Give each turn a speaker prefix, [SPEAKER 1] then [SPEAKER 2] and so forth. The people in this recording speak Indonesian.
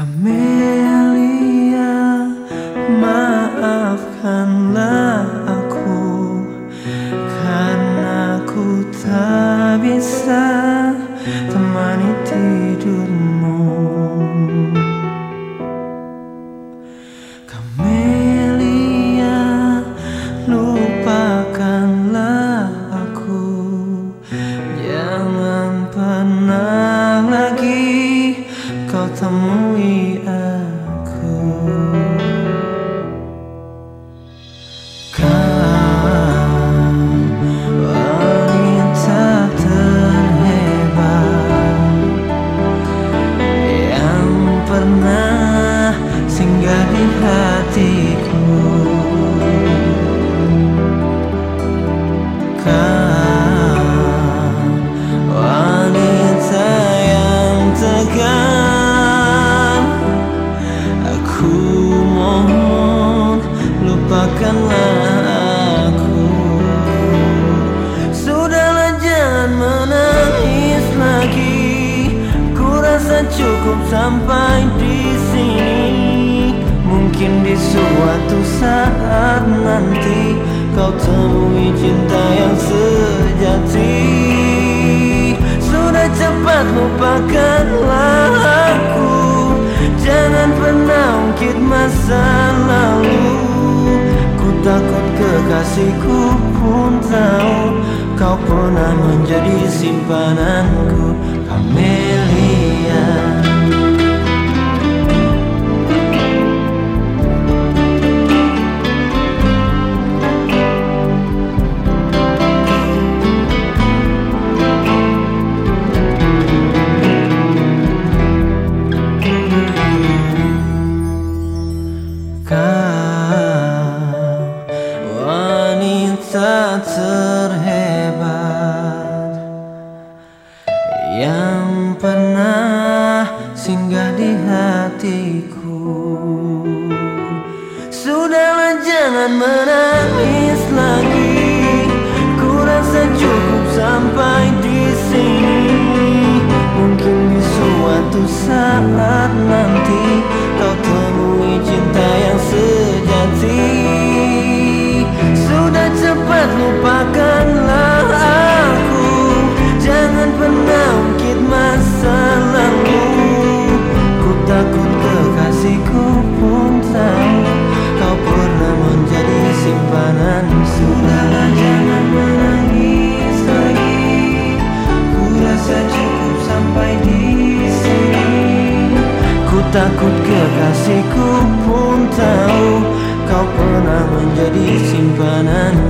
[SPEAKER 1] Kamelia, maafkanlah aku Karena aku tak bisa temani tidurmu. Kamelia, lupakanlah aku Jangan pernah lagi kau temui hatiku. Kau wanita yang tegar Aku mohon lupakanlah aku. Sudahlah jangan menangis lagi. Ku rasa cukup sampai di sini Mungkin di suatu saat nanti Kau temui cinta yang sejati. Sudah cepat lupakanlah aku. Jangan pernah ungkit masa lalu. Ku takut kekasihku pun tahu Kau pernah menjadi simpananku Yang pernah singgah di hatiku. Sudahlah jangan menangis takut kekasihku pun tahu Kau pernah menjadi simpananku Kamu